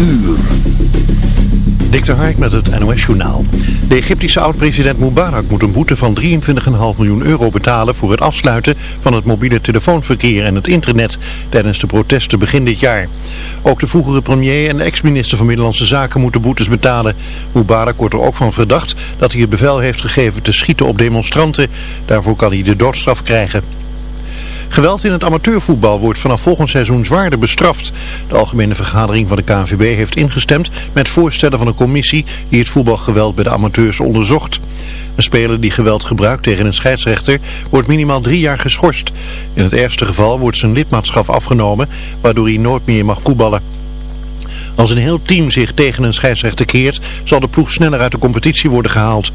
uur. Dik Hark met het NOS-journaal. De Egyptische oud-president Mubarak moet een boete van 23,5 miljoen euro betalen voor het afsluiten van het mobiele telefoonverkeer en het internet tijdens de protesten begin dit jaar. Ook de vroegere premier en ex-minister van Middellandse Zaken moeten boetes betalen. Mubarak wordt er ook van verdacht dat hij het bevel heeft gegeven te schieten op demonstranten. Daarvoor kan hij de doodstraf krijgen. Geweld in het amateurvoetbal wordt vanaf volgend seizoen zwaarder bestraft. De Algemene Vergadering van de KNVB heeft ingestemd met voorstellen van een commissie die het voetbalgeweld bij de amateurs onderzocht. Een speler die geweld gebruikt tegen een scheidsrechter wordt minimaal drie jaar geschorst. In het ergste geval wordt zijn lidmaatschap afgenomen, waardoor hij nooit meer mag voetballen. Als een heel team zich tegen een scheidsrechter keert, zal de ploeg sneller uit de competitie worden gehaald. De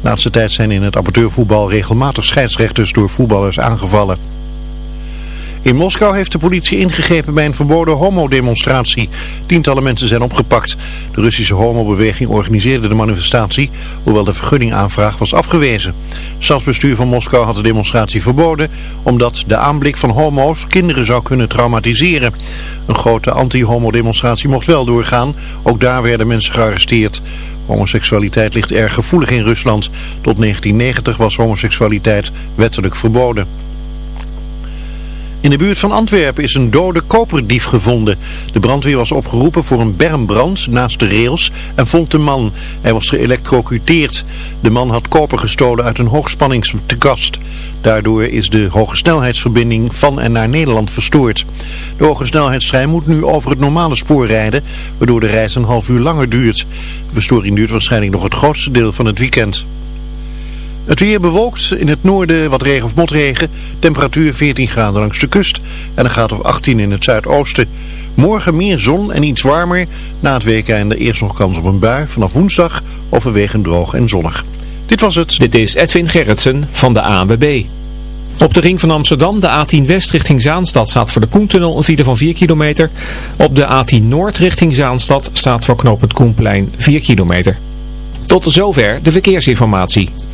laatste tijd zijn in het amateurvoetbal regelmatig scheidsrechters door voetballers aangevallen. In Moskou heeft de politie ingegrepen bij een verboden homodemonstratie. Tientallen mensen zijn opgepakt. De Russische homobeweging organiseerde de manifestatie, hoewel de vergunningaanvraag was afgewezen. Het stadsbestuur van Moskou had de demonstratie verboden, omdat de aanblik van homo's kinderen zou kunnen traumatiseren. Een grote anti-homo-demonstratie mocht wel doorgaan, ook daar werden mensen gearresteerd. Homoseksualiteit ligt erg gevoelig in Rusland. Tot 1990 was homoseksualiteit wettelijk verboden. In de buurt van Antwerpen is een dode koperdief gevonden. De brandweer was opgeroepen voor een bermbrand naast de rails en vond de man. Hij was geëlectrocuteerd. De man had koper gestolen uit een hoogspanningskast. Daardoor is de hogesnelheidsverbinding van en naar Nederland verstoord. De hogesnelheidstrein moet nu over het normale spoor rijden, waardoor de reis een half uur langer duurt. De verstoring duurt waarschijnlijk nog het grootste deel van het weekend. Het weer bewolkt, in het noorden wat regen of motregen, temperatuur 14 graden langs de kust en een graad of 18 in het zuidoosten. Morgen meer zon en iets warmer, na het weekende eerst nog kans op een bui, vanaf woensdag overwegend droog en zonnig. Dit was het. Dit is Edwin Gerritsen van de ANWB. Op de ring van Amsterdam, de A10 West richting Zaanstad, staat voor de Koentunnel een file van 4 kilometer. Op de A10 Noord richting Zaanstad staat voor knooppunt Koenplein 4 kilometer. Tot zover de verkeersinformatie.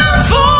Zandvoort.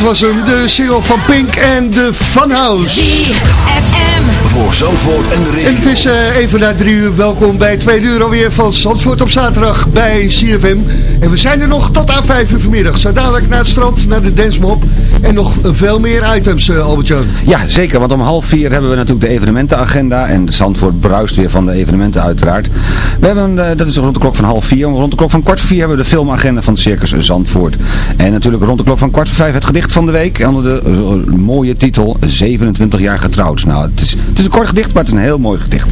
Dat was hem, de single van Pink en de Funhouse. ZFM. Voor Zandvoort en de En regio. het is eh, even na drie uur. Welkom bij twee uur alweer van Zandvoort op zaterdag bij CFM. En we zijn er nog tot aan vijf uur vanmiddag. Zo dadelijk naar het strand, naar de dancemop. En nog veel meer items, eh, Albert-Jan. Ja, zeker, want om half vier hebben we natuurlijk de evenementenagenda. En Zandvoort bruist weer van de evenementen uiteraard. We hebben, eh, dat is rond de klok van half vier. Rond de klok van kwart voor vier hebben we de filmagenda van Circus Zandvoort. En natuurlijk rond de klok van kwart voor vijf het gedicht van de week. Onder de eh, mooie titel 27 jaar getrouwd. Nou, het is, het is een kort gedicht, maar het is een heel mooi gedicht.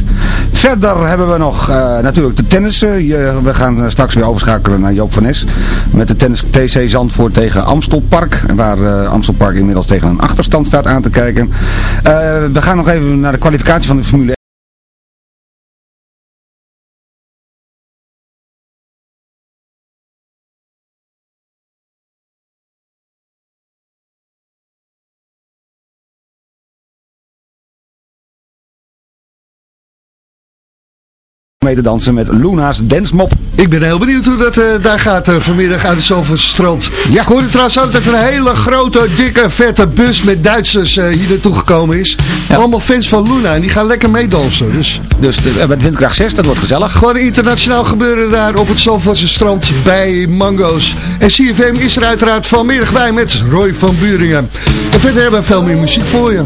Verder hebben we nog natuurlijk de tennissen. We gaan straks weer overschakelen naar Joop Met de tennis TC Zandvoort tegen Amstelpark. Waar eh, Amstelpark inmiddels tegen een achterstand staat aan te kijken. Eh, we gaan nog even naar de kwalificatie van de Formule mee te dansen met Luna's Dance Mop. Ik ben heel benieuwd hoe dat eh, daar gaat eh, vanmiddag uit het Zalvoortse strand. Ja. Ik hoorde trouwens ook dat er een hele grote, dikke, vette bus met Duitsers eh, hier naartoe gekomen is. Allemaal fans van Luna en die gaan lekker meedansen. Dus Dus de, met windkracht 6, dat wordt gezellig. gewoon internationaal gebeuren daar op het Zalvoortse strand bij Mango's. En CFM is er uiteraard vanmiddag bij met Roy van Buringen. En verder hebben we veel meer muziek voor je.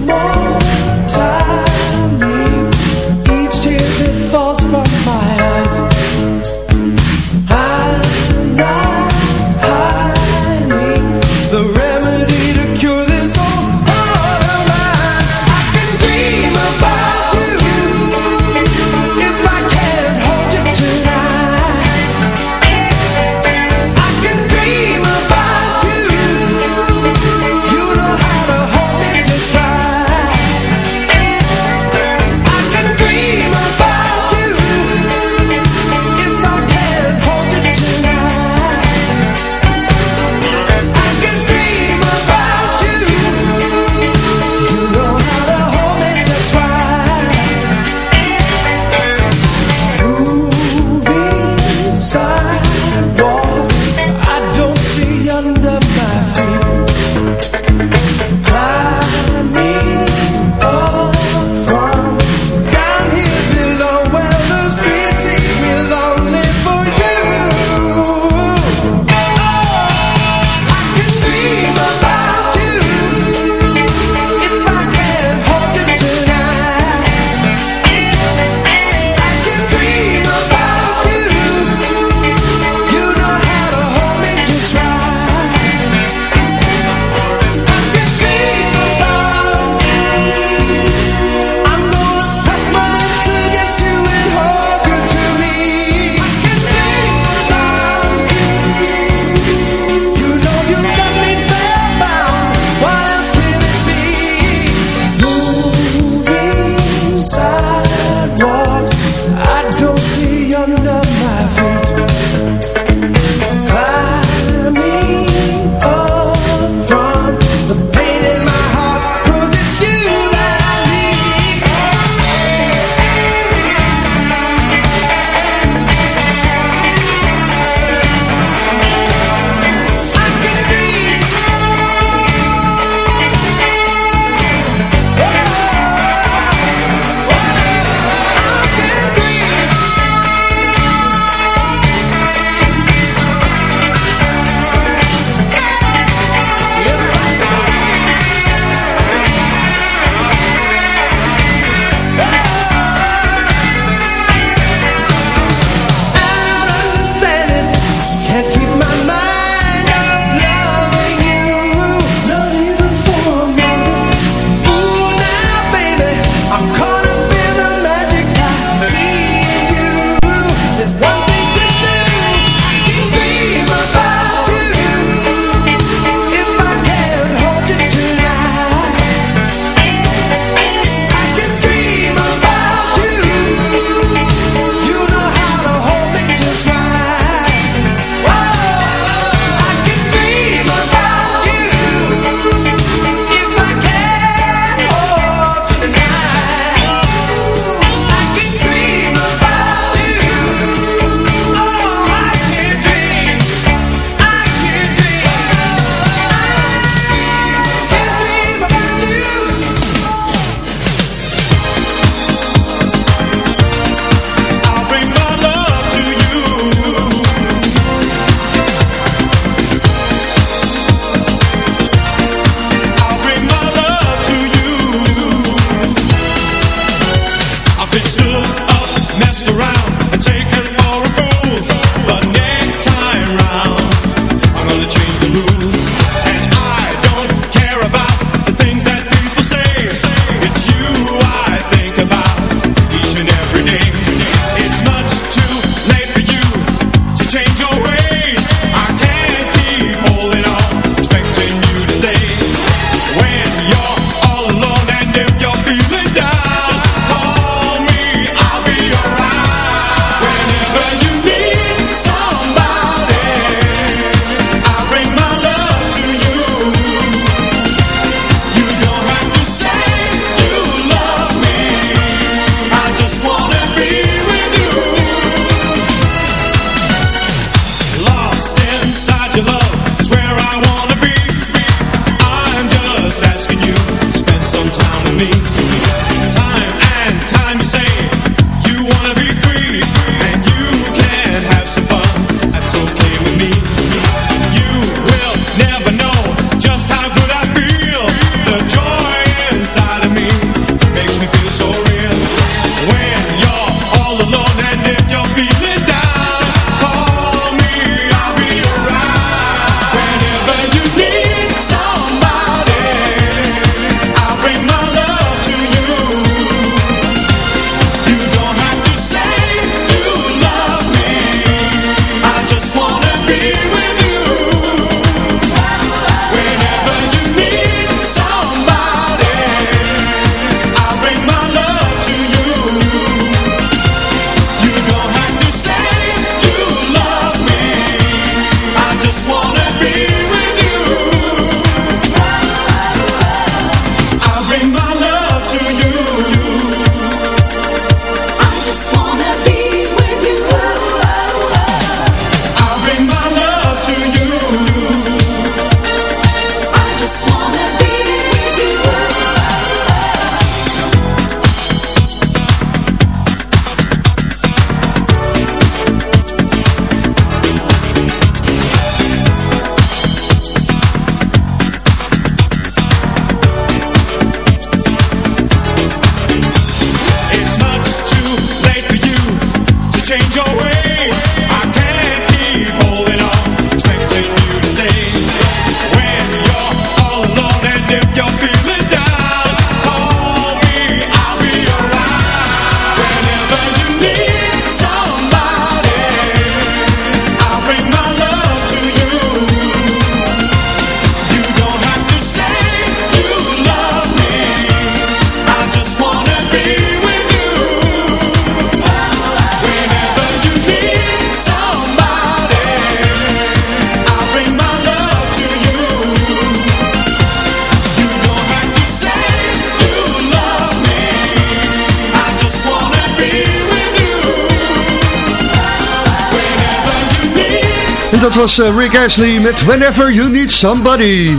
Dat was eh, Rick Astley met Whenever You Need Somebody.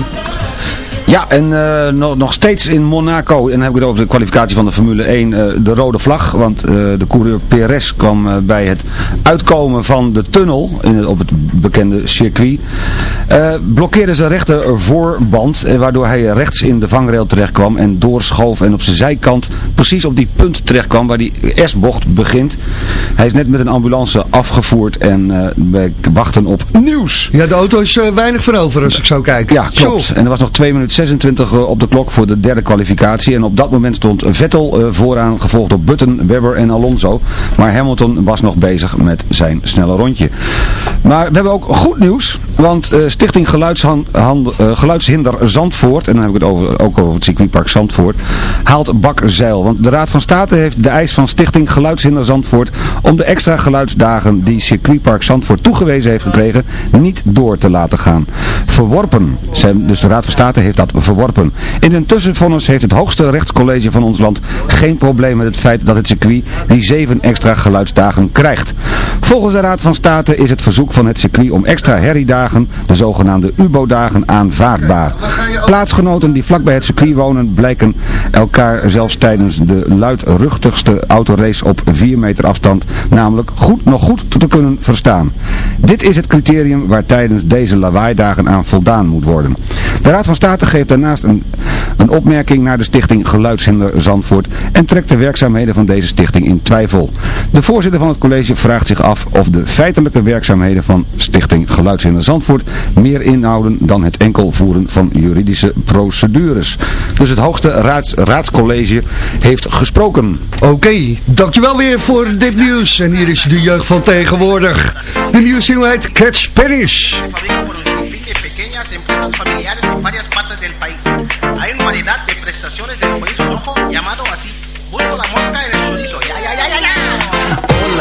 Ja, en eh, nog, nog steeds in Monaco, en dan heb ik het over de kwalificatie van de Formule 1, eh, de rode vlag. Want de coureur Perez kwam bij het uitkomen van de tunnel in, op het bekende circuit. Eh, blokkeerde zijn rechter voorband, eh, waardoor hij rechts in de vangrail terecht kwam en doorschoof en op zijn zijkant precies op die punt terecht kwam waar die S-bocht begint. Hij is net met een ambulance afgevoerd en eh, wij wachten op nieuws. Ja, de auto is weinig van over als ik zo kijk. Ja, klopt. En er was nog 2 minuten 26 eh, op de klok voor de derde kwalificatie. En op dat moment stond Vettel vooraan, gevolgd door Button, Webber en Alonso. Maar Hamilton was nog bezig met zijn snelle rondje. Maar we hebben ook goed nieuws. Want eh, Stichting eh, Geluidshinder Zandvoort, en dan heb ik het over, ook over het circuitpark Zandvoort, haalt bakzeil. Want de Raad van State heeft de eis van Stichting Geluidshinder Zandvoort om de extra geluidsdagen die circuitpark Zandvoort toegewezen heeft gekregen, niet door te laten gaan. Verworpen. Dus de Raad van State heeft dat verworpen. In een tussenvonnis heeft het hoogste rechtscollege van ons land geen probleem met het feit dat het circuit die zeven extra geluidsdagen krijgt. Volgens de Raad van State is het verzoek van het circuit om extra herriedagen, de zogenaamde UBO-dagen, aanvaardbaar. Plaatsgenoten die vlakbij het circuit wonen blijken elkaar zelfs tijdens de luidruchtigste autorace op 4 meter afstand namelijk goed, nog goed te kunnen verstaan. Dit is het criterium waar tijdens deze lawaaidagen aan voldaan moet worden. De Raad van State geeft daarnaast een, een opmerking naar de stichting Geluidshinder Zandvoort en trekt de werkzaamheden van deze stichting in twijfel. De voorzitter van het college vraagt zich af of de feitelijke werkzaamheden van stichting Geluidshinder Zandvoort meer inhouden dan het enkel voeren van juridische procedures. Dus het hoogste raads, raadscollege heeft gesproken. Oké, dankjewel weer voor dit nieuws. En hier is de jeugd van tegenwoordig. De nieuwssingle heet Catch Spanish. pequeñas empresas familiares en varias partes del país. Hay una variedad de prestaciones del chorizo rojo llamado así. Busco la mosca en el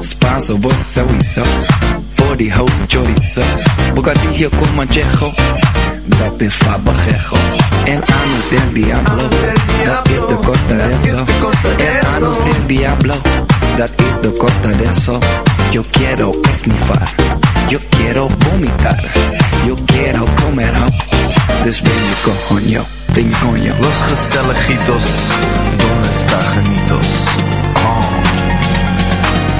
Spanso, vos sowieso. Voor die host chorizo. Bocadillo con manchejo. Dat is fabajejo. El anus del diablo. Dat is de costa de eso. El anus del diablo. Dat is de costa de eso. Yo quiero esnifar. Yo quiero vomitar. Yo quiero comer. Dus ben je coño. Los Gestelejitos, ¿dónde está Janitos?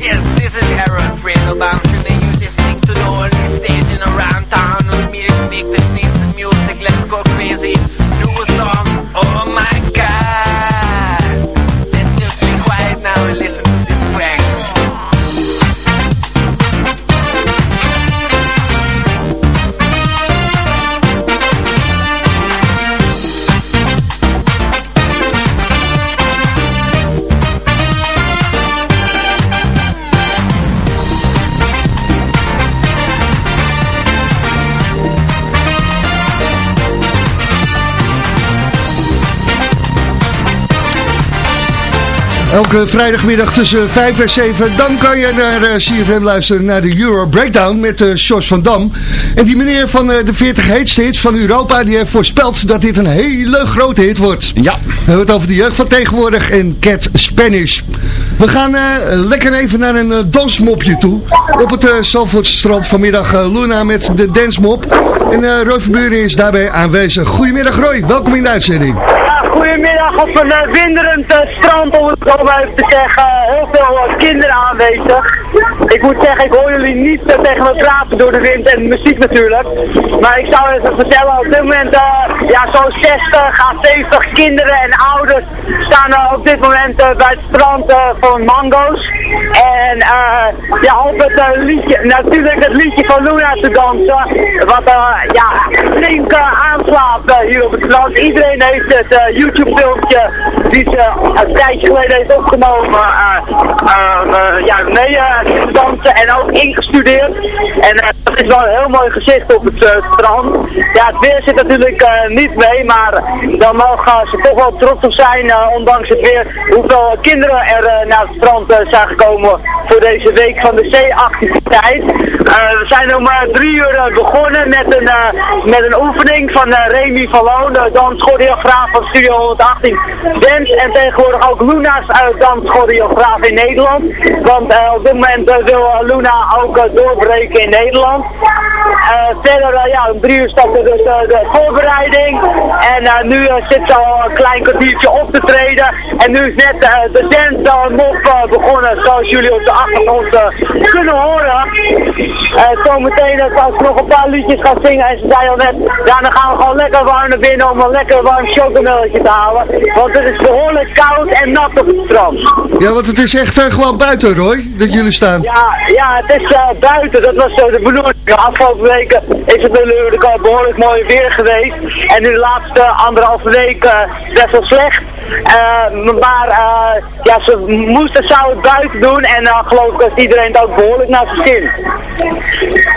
Yes, this is Harold Fredo Bamshin and you're listening to the only station around town with me make this nice music. Let's go crazy. Elke vrijdagmiddag tussen 5 en 7, dan kan je naar uh, CFM luisteren naar de Euro Breakdown met uh, Jos van Dam. En die meneer van uh, de 40 heetste hits van Europa, die heeft voorspeld dat dit een hele grote hit wordt. Ja. We hebben het over de jeugd van tegenwoordig en Cat Spanish. We gaan lekker even naar een dansmopje toe. Op het uh, Zalvoortse strand vanmiddag Luna met de dansmop. En Roy Verburen is daarbij aanwezig. Goedemiddag Roy, welkom in de uitzending. Goedemiddag op een uh, winderend uh, strand, om het zo maar even te zeggen. Heel veel uh, kinderen aanwezig. Ik moet zeggen, ik hoor jullie niet tegen me praten door de wind en de muziek natuurlijk. Maar ik zou even vertellen, op dit moment, ja, zo'n 60 à 70 kinderen en ouders staan op dit moment bij het strand voor mango's. En ja, op het liedje, natuurlijk het liedje van Luna te dansen. Wat ja, flink aanslaat hier op het strand. Iedereen heeft het YouTube-filmpje die ze een tijdje geleden heeft opgenomen, uh, uh, ja, mee dansen en ook ingestudeerd. En dat is wel een heel mooi gezicht op het strand. Ja, het weer zit natuurlijk niet mee, maar dan mogen ze toch wel trots op zijn, ondanks het weer, hoeveel kinderen er naar het strand zijn gekomen voor deze week van de C-activiteit. we zijn om drie uur begonnen met een, met een oefening van Remy van Loon, de danschoreograaf van Studio 118 Dance en tegenwoordig ook Luna's danschoreograaf in Nederland. Want uh, op dit moment uh, wil Luna ook doorbreken in Nederland. verder, ja, om drie uur startte dus de voorbereiding. En nu zit ze al een klein kwartiertje op te treden. En nu is net de dance mop begonnen, zoals jullie op de achtergrond kunnen horen. zometeen als ik nog een paar liedjes gaan zingen en ze zei al net, dan gaan we gewoon lekker warm naar binnen om een lekker warm chocomelletje te halen. Want het is behoorlijk koud en nat op het strand. Ja, want het is echt uh, gewoon buiten, Roy, dat jullie staan. Ja, ja het is uh, buiten. Dat was uh, de bedoeling. De afgelopen weken is het natuurlijk al behoorlijk mooi weer geweest. En nu de laatste anderhalve week best wel slecht. Maar ja, ze moesten zou het buiten doen. En geloof ik dat iedereen ook behoorlijk naar zijn zin.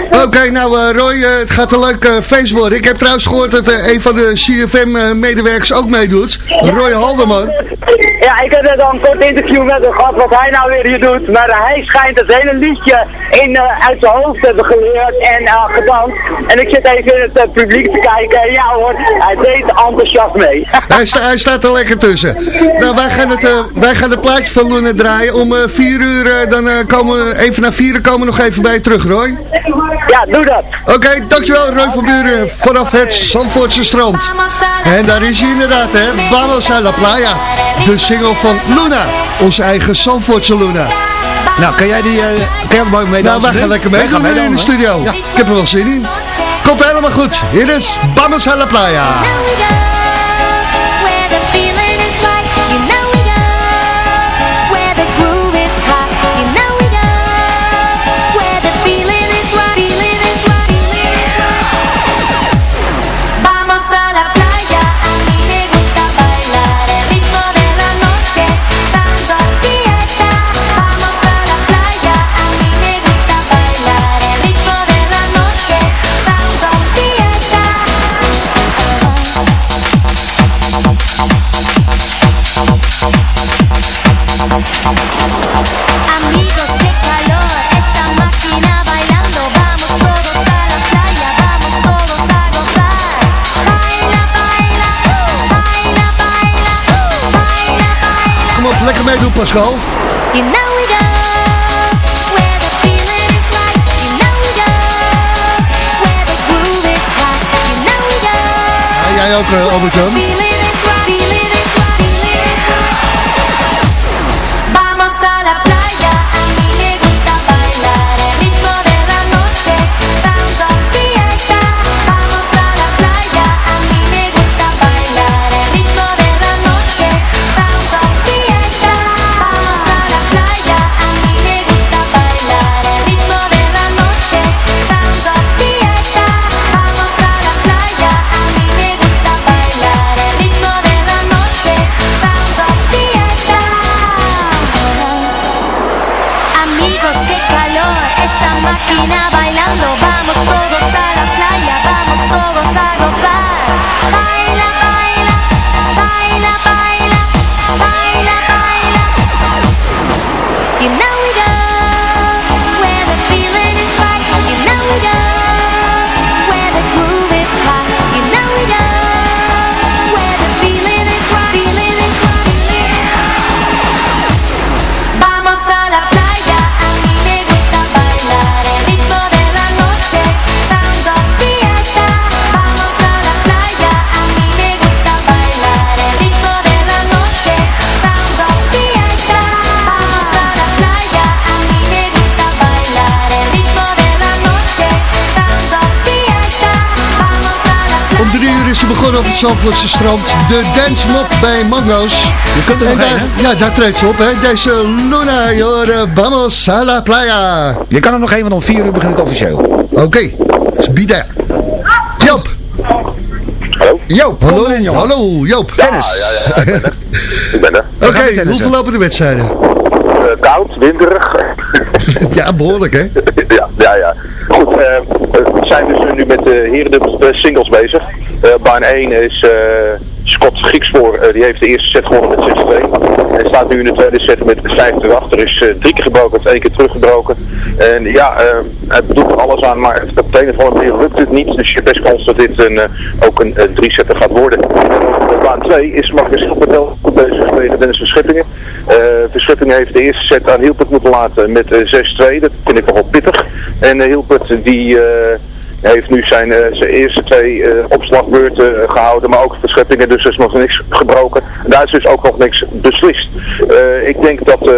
Oké, okay, nou Roy, het gaat een leuk feest worden. Ik heb trouwens gehoord dat een van de CFM-medewerkers ook meedoet. Roy Haldeman. Ja, ik heb dan een kort interview met hem gehad wat hij nou weer hier doet. Maar hij schijnt het hele liedje in, uh, uit zijn hoofd te hebben geleerd en uh, gedanst. En ik zit even in het uh, publiek te kijken. Ja hoor, hij deed enthousiast mee. hij, sta, hij, staat er lekker tussen. Nou, wij gaan het, wij gaan het plaatje van Luna draaien. Om vier uur, dan komen we even naar vieren komen we nog even bij je terug, Roy. Ja, doe dat. Oké, okay, dankjewel Roy van Buren vanaf het Zandvoortse strand. En daar is hij inderdaad, hè. Vamos a la playa. Single van Luna. Onze eigen Zandvoortse Luna. Nou, kan jij die uh, kan jij mooi mee Nou, wij gaan lekker mee gaan in de studio. Ja. Ik heb er wel zin in. Komt helemaal goed. Hier is Vamos a la playa. Go, where the feeling is right. You know we go, where the groove is hot. You know we go. Ja, jij ook, uh, Albert-Jan. Het Zandvoortse strand. De Dance Mop bij Mango's. Je kunt er En nog daar, heen, Ja, daar treedt ze op, hè. Deze Luna, jore, vamos a la playa. Je kan er nog één, want om 4 uur begint het officieel. Oké, dus be there. Joop. Hallo? Joop, hallo, erin, hallo, Joop. Tennis. Ja, ja, ja, ik ben er. Ik ben er. Oké, gaan we tennissen. hoeveel lopen de wedstrijden? Eh, koud, winderig. ja, behoorlijk, hè? ja, ja, ja. Goed, eh, we zijn dus nu met de de singles bezig. Eh baan 1 is eh, Scott Griekspoor, eh, die heeft de eerste set gewonnen met 6-2. En staat nu in de tweede set met 5-2 achter. is drie keer gebroken, heeft één keer teruggebroken. En ja, het doet er alles aan, maar op de een of andere manier lukt het niet. Dus je best kans dat dit een, ook een, een drie-setter gaat worden. Baan 2 is Marcus Schippertel goed bezig tegen Dennis Verschippingen. Eh Verschippingen heeft de eerste set aan Hilpert moeten laten met eh, 6-2. Dat vind ik nogal pittig. En uh, Hilpert die... eh, heeft nu zijn, eh, zijn eerste twee eh, opslagbeurten eh, gehouden, maar ook verscheppingen, dus er is nog niks gebroken. Daar is dus ook nog niks beslist. Eh, ik denk dat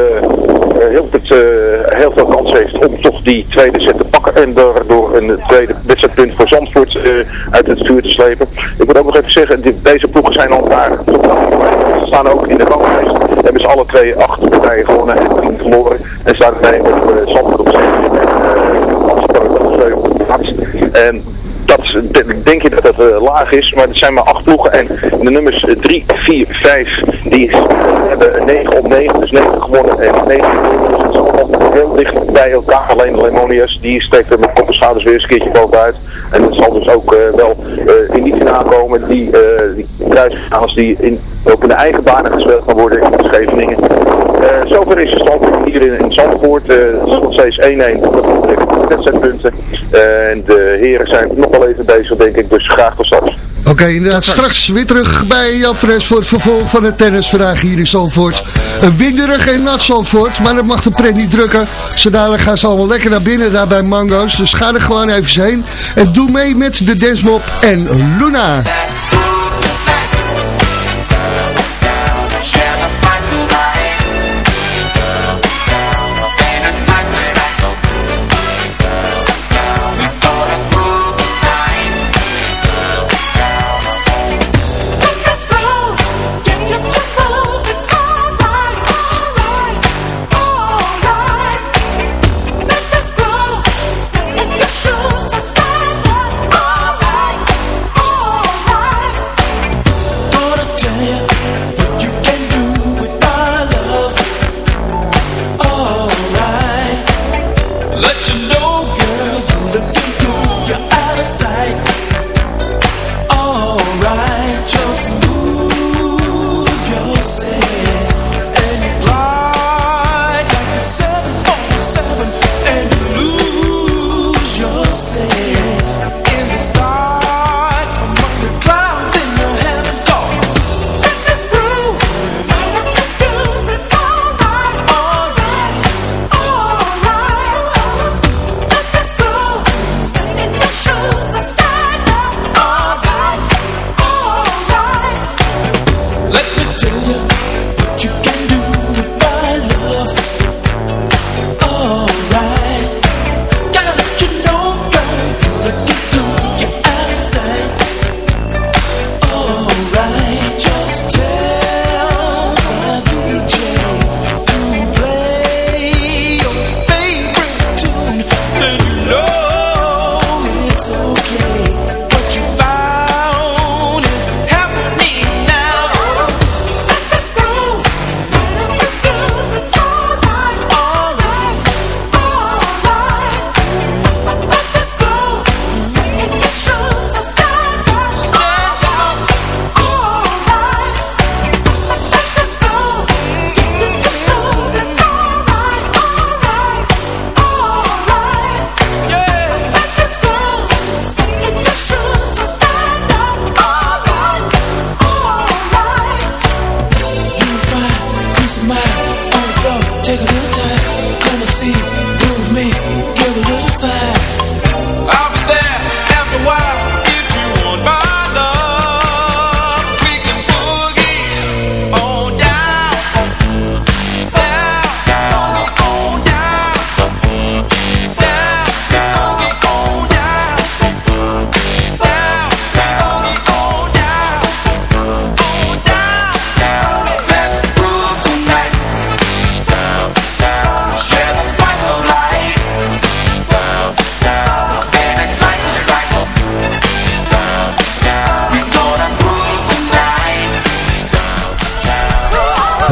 eh eh, Hilbert eh, heel veel kans heeft om toch die tweede set te pakken en daardoor een tweede wedstrijdpunt voor Zandvoort eh, uit het vuur te slepen. Ik moet ook nog even zeggen, deze ploegen zijn al daar ze staan ook in de ranglijst. Hebben ze alle twee acht partijen gewonnen en tien verloren. En staan bij uh, Zandvoort op 7 en op 7 op de laatste. En denk je dat dat eh, laag is, maar het zijn maar acht ploegen. En de nummers 3, 4, 5, die hebben 9 op 9, dus 9 gewonnen en 9 verloren. Dus allemaal heel dicht bij elkaar. Alleen de Lemonias, die steekt er met kop weer eens een keertje bovenuit. En dat zal dus ook eh, wel eh, in die finale komen. Die, uh, die kruisfinales die in, ook in de eigen banen gespeeld gaan worden in Scheveningen. Zover is de stand hier in, in Zandvoort. Het is nog steeds 1-1. Dat wedstrijdpunten. En de heren zijn nog wel even bezig, denk ik. Dus graag tot straks. Oké, inderdaad. Straks weer terug bij Jan Fres voor het vervolg van het tennis vandaag hier in Zandvoort. Een winderig en nat Zandvoort, maar dat mag de pret niet drukken. Zo dadelijk gaan ze allemaal lekker naar binnen daar bij Mango's. Dus ga er gewoon even heen. En doe mee met de Dancemop en Luna.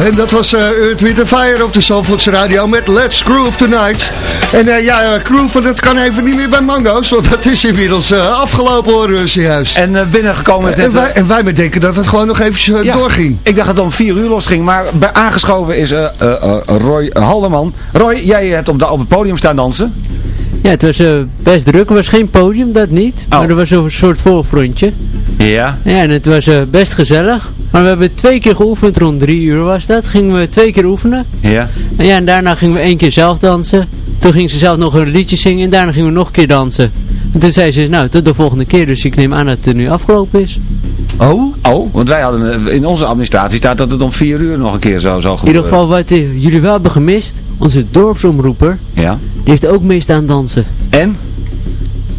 En dat was uh, Earth, Wind Fire op de Zalvoortse Radio met Let's Groove Tonight. En uh, ja, groove, dat kan even niet meer bij Mango's, want dat is inmiddels uh, afgelopen we juist. En binnengekomen is net... En wij, en wij met denken dat het gewoon nog eventjes ja, doorging. Ik dacht dat het om vier uur losging, maar bij aangeschoven is Roy Halderman. Roy, jij hebt op, de, op het podium staan dansen. Ja, het was best druk. Er was geen podium, dat niet. Oh. Maar er was een soort voorfrontje. Ja. Ja, en het was best gezellig. Maar we hebben twee keer geoefend, rond drie uur was dat. Gingen we twee keer oefenen. Ja. En ja, en daarna gingen we één keer zelf dansen. Toen ging ze zelf nog een liedje zingen en daarna gingen we nog een keer dansen. En toen zei ze, nou, tot de volgende keer. Dus ik neem aan dat het nu afgelopen is. Oh? Oh, want wij hadden, in onze administratie staat dat het om vier uur nog een keer zo zou In ieder geval, wat uh, jullie wel hebben gemist, onze dorpsomroeper, ja. die heeft ook mee staan dansen. En?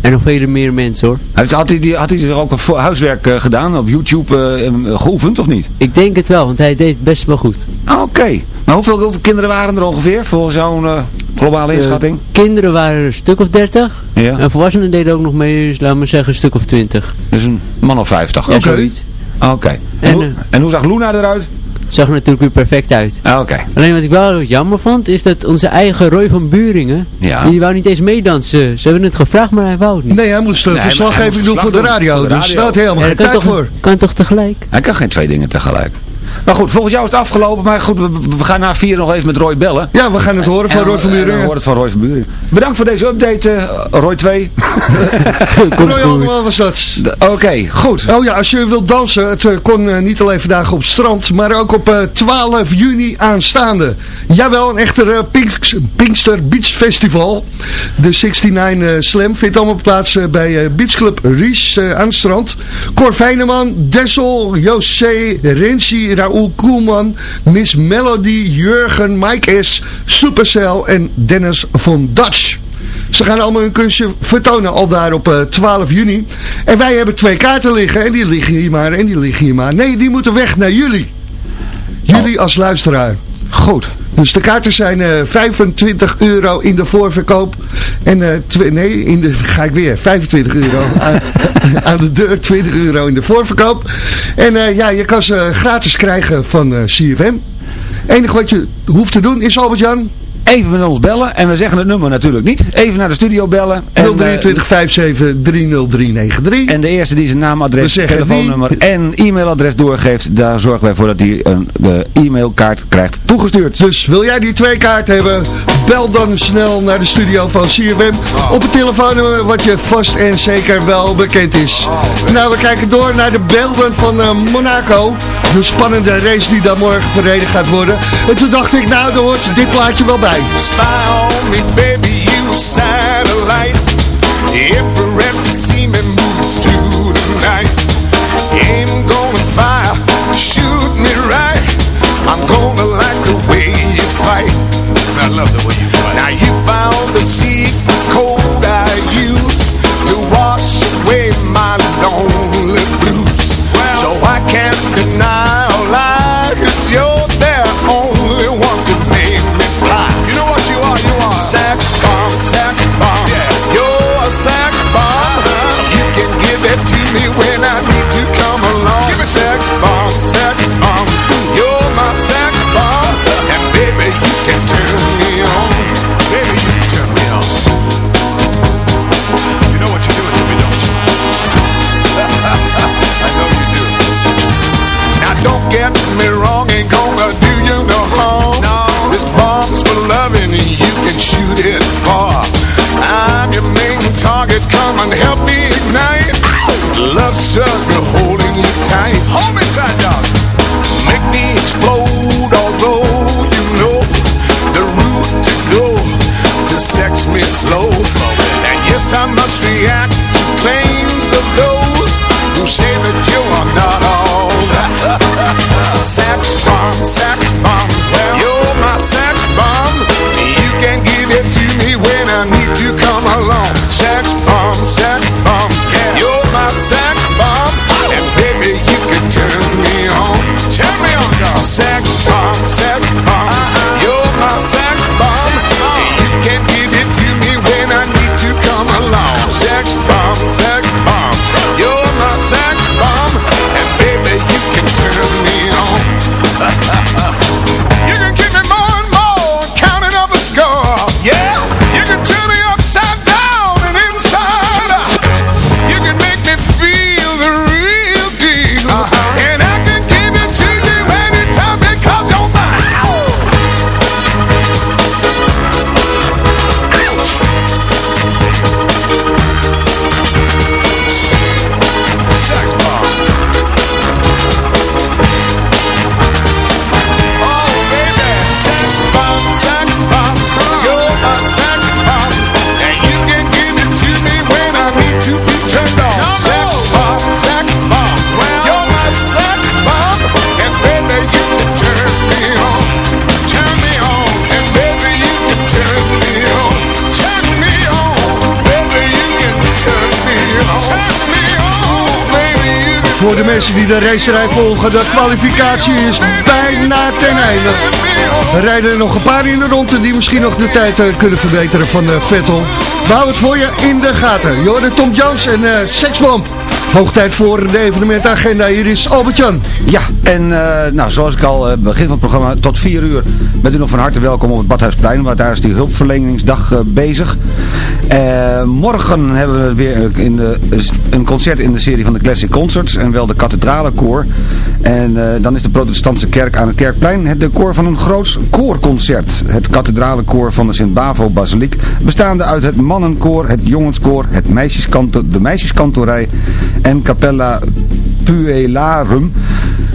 En nog vele meer mensen hoor. Had, had, hij, had hij er ook een huiswerk uh, gedaan, op YouTube uh, geoefend of niet? Ik denk het wel, want hij deed best wel goed. Ah, Oké. Okay. Maar hoeveel, hoeveel, kinderen waren er ongeveer voor zo'n uh, globale inschatting? kinderen waren een stuk of dertig. Ja. En volwassenen deden ook nog mee, dus laten we zeggen een stuk of twintig. Dus een man of vijftig. Ja, Oké. okay. Okay. En, en, hoe, en hoe zag Luna eruit? Zag er natuurlijk weer perfect uit. Ah, Oké. Okay. Alleen wat ik wel jammer vond, is dat onze eigen Roy van Buringen, ja. die wou niet eens meedansen. Ze hebben het gevraagd, maar hij wou het niet. Nee, hij moest de nee, verslaggeving doen voor de radio, voor de radio. dus daar had helemaal geen tijd toch, voor. Kan toch tegelijk? Hij kan geen twee dingen tegelijk. Maar goed, volgens jou is het afgelopen. Maar goed, we, we gaan na vier nog even met Roy bellen. Ja, we gaan het horen van en, Roy van Buringen. we horen het van Roy van. Bedankt voor deze update, uh, Roy 2. Roy allemaal was dat. Oké, okay, goed. Oh ja, als je wilt dansen, het uh, kon uh, niet alleen vandaag op strand, maar ook op 12 juni aanstaande. Jawel, een echte Pinks, Pinkster Beach Festival. De 69 Slam vindt allemaal plaats bij Beach Club Ries aan het strand. Cor Feyneman, Dessel, José, Renzi, Raoul Koelman, Miss Melody, Jurgen, Mike S, Supercell en Dennis von Dutch. Ze gaan allemaal hun kunstje vertonen al daar op uh, 12 juni. En wij hebben twee kaarten liggen en die liggen hier maar en die liggen hier maar. Nee, die moeten weg naar jullie. Jullie oh. als luisteraar. Goed. Dus de kaarten zijn uh, 25 euro in de voorverkoop. En uh, nee, in de, ga ik weer, 25 euro aan, de deur, 20 euro in de voorverkoop. En uh, ja, je kan ze gratis krijgen van CFM. enige wat je hoeft te doen is, Albert-Jan... Even met ons bellen. En we zeggen het nummer natuurlijk niet. Even naar de studio bellen. 023 57 30393. En de eerste die zijn naam, adres, telefoonnummer die... en e-mailadres doorgeeft. Daar zorgen wij voor dat hij een de e-mailkaart krijgt toegestuurd. Dus wil jij die twee kaarten hebben? Bel dan snel naar de studio van CFM. Op het telefoonnummer wat je vast en zeker wel bekend is. Nou, we kijken door naar de beelden van uh, Monaco. De spannende race die daar morgen verreden gaat worden. En toen dacht ik, nou, daar hoort dit plaatje wel bij. Spy on me, baby, you satellite. Every to see me move through the night. Aim gonna fire, shoot me right. I'm gonna like the way you fight. I love the Voor de mensen die de racerij volgen, de kwalificatie is bijna ten einde. Er rijden nog een paar in de ronde die misschien nog de tijd eh, kunnen verbeteren van eh, Vettel. We houden het voor je in de gaten. Jorden Tom Jones en eh Sexbomb. Hoog tijd voor de evenementagenda. Hier is Albert-Jan. Ja, en nou, zoals ik al begin van het programma, tot 4 uur bent u nog van harte welkom op het Badhuisplein, want daar is die hulpverleningsdag bezig. Eh, morgen hebben we weer in de, een concert in de serie van de Classic Concerts, en wel de Kathedralenkoor. En eh, dan is de protestantse kerk aan het Kerkplein het decor van een groots koorconcert. Het Kathedralenkoor van de Sint-Bavo Basiliek, bestaande uit het mannenkoor, het jongenskoor, het meisjeskanto, de meisjeskantorij en Capella Puellarum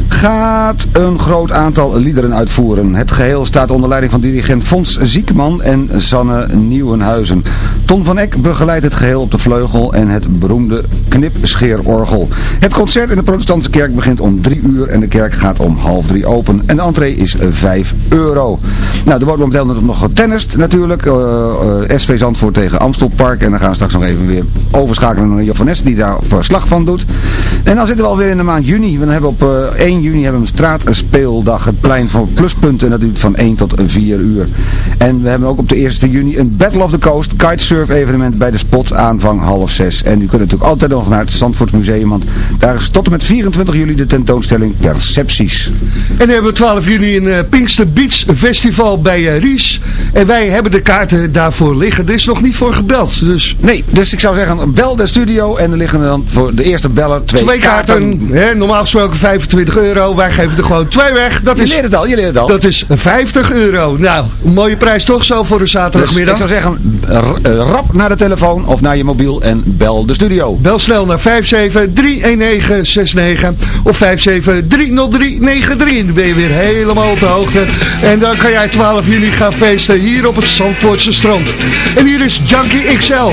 gaat een groot aantal liederen uitvoeren. Het geheel staat onder leiding van dirigent Fons Ziekman en Sanne Nieuwenhuizen. Ton van Eck begeleidt het geheel op de vleugel en het beroemde knipscheerorgel. Het concert in de protestantse kerk begint om drie uur en de kerk gaat om half drie open. En de entree is 5 euro. Nou, er wordt momenteel nog getennist natuurlijk. Eh, eh, SV Zandvoort tegen Amstelpark. En dan gaan we straks nog even weer overschakelen naar Johannes die daar verslag van doet. En dan zitten we alweer in de maand juni. We hebben op eh, 1 juni hebben we een straatspeeldag. Het plein voor pluspunten. En dat duurt van 1 tot 4 uur. En we hebben ook op de 1 juni een Battle of the Coast kitesurf evenement bij de spot aanvang half 6. En u kunt natuurlijk altijd nog naar het Zandvoort Museum. Want daar is tot en met 24 juli de tentoonstelling Percepties. En dan hebben we 12 juni een eh, Pinkster Beach Festival bij eh, Ries. En wij hebben de kaarten daarvoor liggen. Er is nog niet voor gebeld. Dus... Nee, dus ik zou zeggen, bel de studio en er liggen dan voor de eerste beller twee, Twee kaarten, hè, normaal gesproken 25 euro. Wij geven er gewoon twee weg. Dat Je is, leert het al, je leert het al. Dat is 50 euro. Nou, een mooie prijs toch zo voor de Dus zaterdagmiddag. ik zou zeggen, eh, rap naar de telefoon of naar je mobiel en bel de studio. Bel snel naar 5731969 of 5730393. Dan ben je weer helemaal op de hoogte. En dan kan jij 12 juni gaan feesten hier op het Zandvoortse strand. En hier is Junkie XL.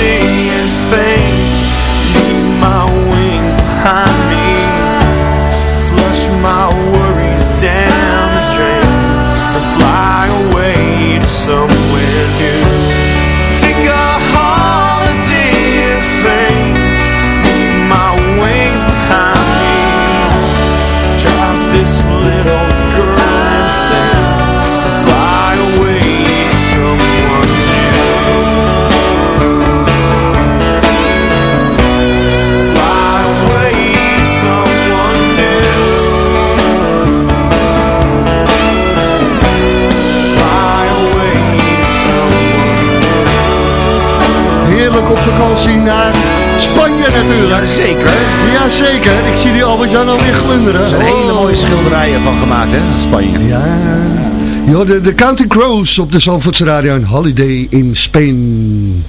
holiday in Spain Leave my wings behind Albert-Jan alweer glunderen. Er zijn hele Oh. mooie schilderijen van gemaakt, hè? Spanje. Ja. Je hoorde de Counting Crows op de Zandvoortse Radio. Een holiday in Spain.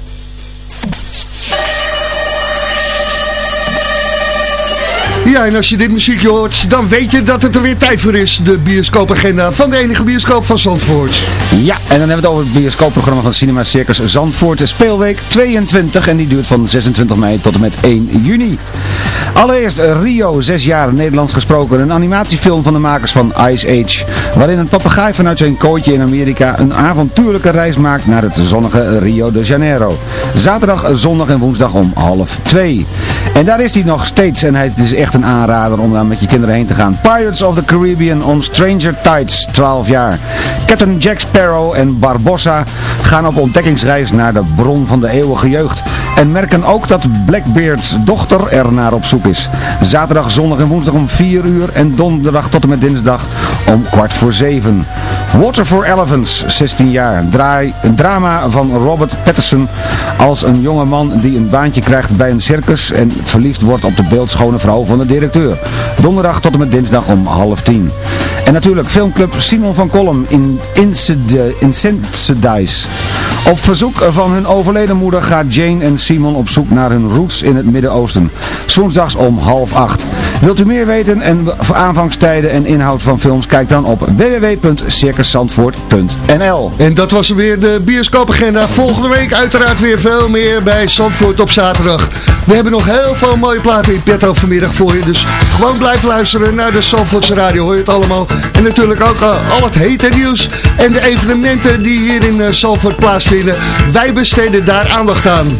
Ja, en als je dit muziekje hoort, dan weet je dat het er weer tijd voor is. De bioscoopagenda van de enige bioscoop van Zandvoort. Ja, en dan hebben we het over het bioscoopprogramma van Cinema Circus Zandvoort. De speelweek 22 en die duurt van 26 mei tot en met 1 juni. Allereerst eh, Rio, 6 jaar Nederlands gesproken. Een animatiefilm van de makers van Ice Age. Waarin een papegaai vanuit zijn kooitje in Amerika een avontuurlijke reis maakt naar het zonnige Rio de Janeiro. Zaterdag, zondag en woensdag om half 2. En daar is hij nog steeds en hij is echt een aanrader om daar met je kinderen heen te gaan. Pirates of the Caribbean on Stranger Tides, 12 jaar. Captain Jack Sparrow en Barbossa gaan op ontdekkingsreis naar de bron van de eeuwige jeugd. En merken ook dat Blackbeard's dochter er naar op zoek is. Zaterdag, zondag en woensdag om 4 uur en donderdag tot en met dinsdag om kwart voor 7. Water for Elephants, 16 jaar. Draai, een drama van Robert Pattinson als een jonge man die een baantje krijgt bij een circus en verliefd wordt op de beeldschone vrouw van de directeur. Donderdag tot en met dinsdag om half tien. En natuurlijk filmclub Simon van Kolm in Incentidize. Op verzoek van hun overleden moeder gaat Jane en Simon op zoek naar hun roots in het Midden-Oosten. Woensdags om half acht. Wilt u meer weten en aanvangstijden en inhoud van films, kijk dan op www.circuszandvoort.nl En dat was weer de bioscoopagenda. Volgende week uiteraard weer veel meer bij Zandvoort op zaterdag. We hebben nog heel veel mooie platen in petto vanmiddag voor je. Dus gewoon blijf luisteren naar de Zandvoortse radio. Hoor je het allemaal. En natuurlijk ook eh, al het hete nieuws. En de evenementen die hier in uh, plaatsvinden. Wij besteden daar aandacht aan.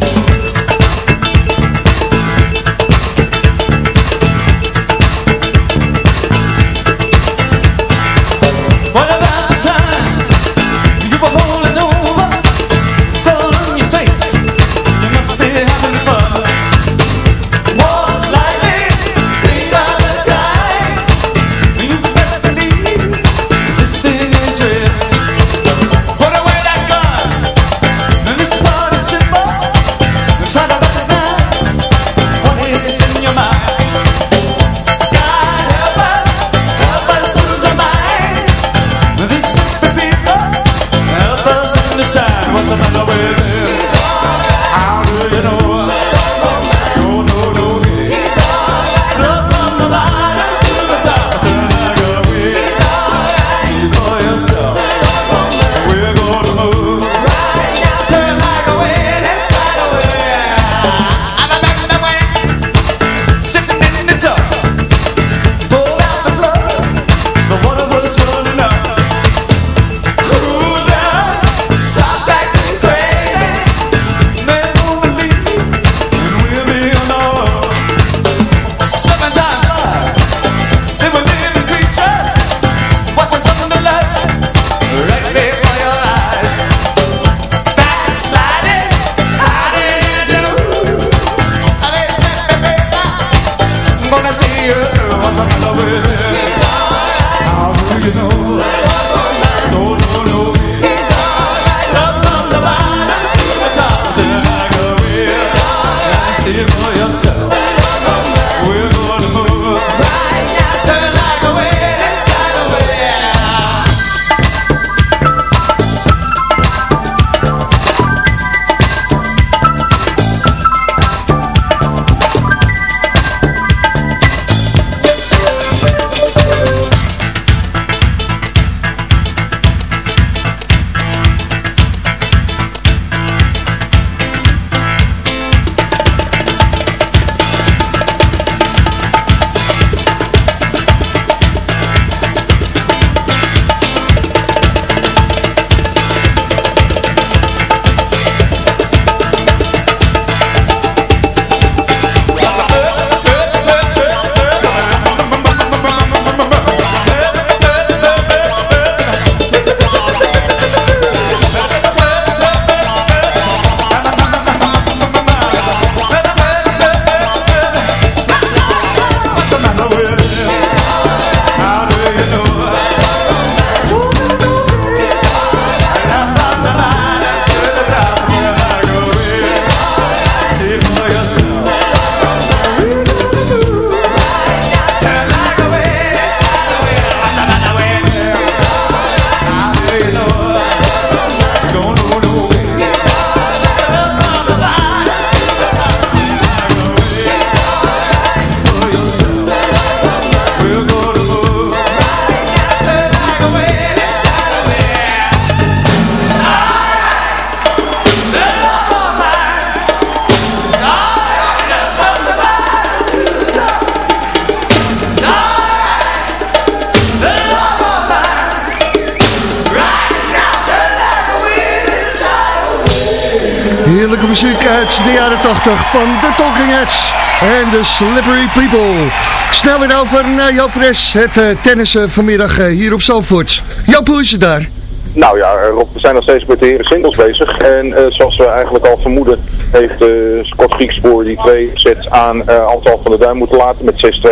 Heerlijke muziek uit de jaren 80 van de Talking Heads en de Slippery People. Snel weer over naar Joop Fres, het uh, tennissen vanmiddag uh, hier op Zalvoort. Joop, hoe is het daar? Nou ja, Rob, we zijn nog steeds met de heren singles bezig. En zoals we eigenlijk al vermoeden, heeft Scott Griekspoor die twee sets aan Antal van der Duin moeten laten met 6-2.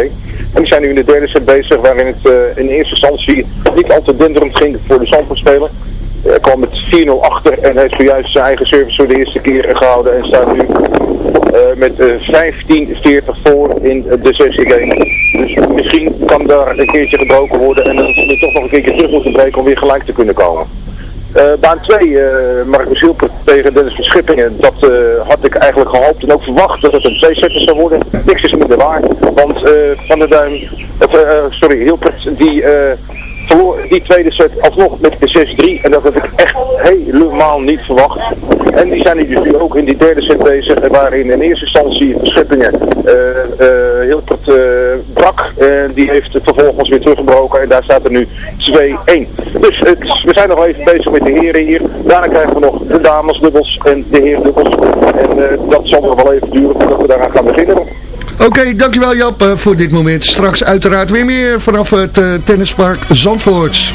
En die zijn nu in de derde set bezig, waarin het in eerste instantie niet al te denderend ging voor de Zandvoortspeler. Hij kwam met 4-0 achter en heeft zojuist zijn eigen service voor de eerste keer gehouden en staat nu uh, met uh, 15-40 voor in de zesde game. Dus misschien kan daar een keertje gebroken worden en dan we toch nog een keertje terug moeten breken om weer gelijk te kunnen komen. Eh, baan 2, eh Marcus Hilpert tegen Dennis van Schippingen. Dat eh, had ik eigenlijk gehoopt en ook verwacht dat het een twee-setter zou worden. Niks is minder waar. Want eh, Van der Duim, of, eh, eh, sorry, Hilpert, die eh, verloor die tweede set alsnog met de 6-3. En dat had ik echt helemaal niet verwacht. En die zijn dus nu ook in die derde set bezig. Waarin in eerste instantie Van Schippingen eh, eh, Hilpert eh, brak. En die heeft het vervolgens weer teruggebroken. En daar staat er nu 2-1. Dus we zijn nog even bezig met de heren hier. Daarna krijgen we nog de damesdubbels en de herendubbels. En dat zal nog wel even duren voordat we daaraan gaan beginnen. Oké, dankjewel Jap eh, voor dit moment. Straks uiteraard weer meer vanaf het eh, tennispark Zandvoort.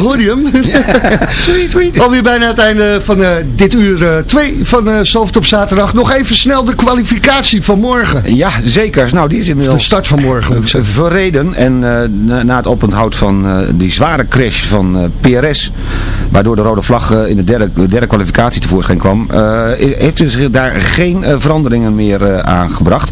Hoor, je- hem? tweet, tweet. Alweer bijna het einde van eh, dit uur 2 van uh, op zaterdag. Nog even snel de kwalificatie van morgen. Ja, zeker. Nou, die is inmiddels... De start van morgen. verreden. En eh, na, na het oponthoud van eh, die zware crash van eh, PRS, waardoor de rode vlag eh, in de derde, de derde kwalificatie tevoorschijn kwam, eh, heeft zich daar geen eh, veranderingen meer aangebracht.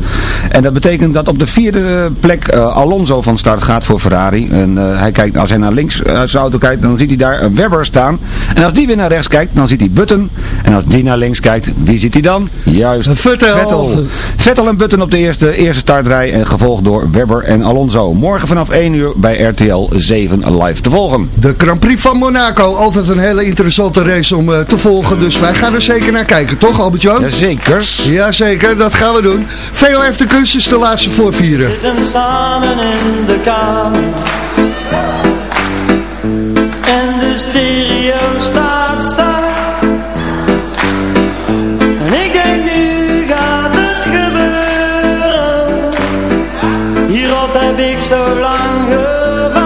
En dat betekent dat op de vierde plek Alonso van start gaat voor Ferrari. En hij kijkt, als hij naar links uit zijn auto kijkt, dan ziet hij daar Webber staan. En als die weer naar rechts kijkt, dan ziet hij Button. En als die naar links kijkt, wie ziet hij dan? Juist, Vettel. Vettel. Vettel en Button op de eerste, eerste startrij en gevolgd door Webber en Alonso. Morgen vanaf 1 uur bij RTL 7 live te volgen. De Grand Prix van Monaco. Altijd een hele interessante race om eh, te volgen. Dus wij gaan er zeker naar kijken, toch Albert-Jan? Jazeker. Jazeker, dat gaan we doen. VOF de kunst is de laatste voorvieren. zitten samen in de kamer En de stereo staat zacht En ik denk nu gaat het gebeuren Hierop heb ik zo lang gewacht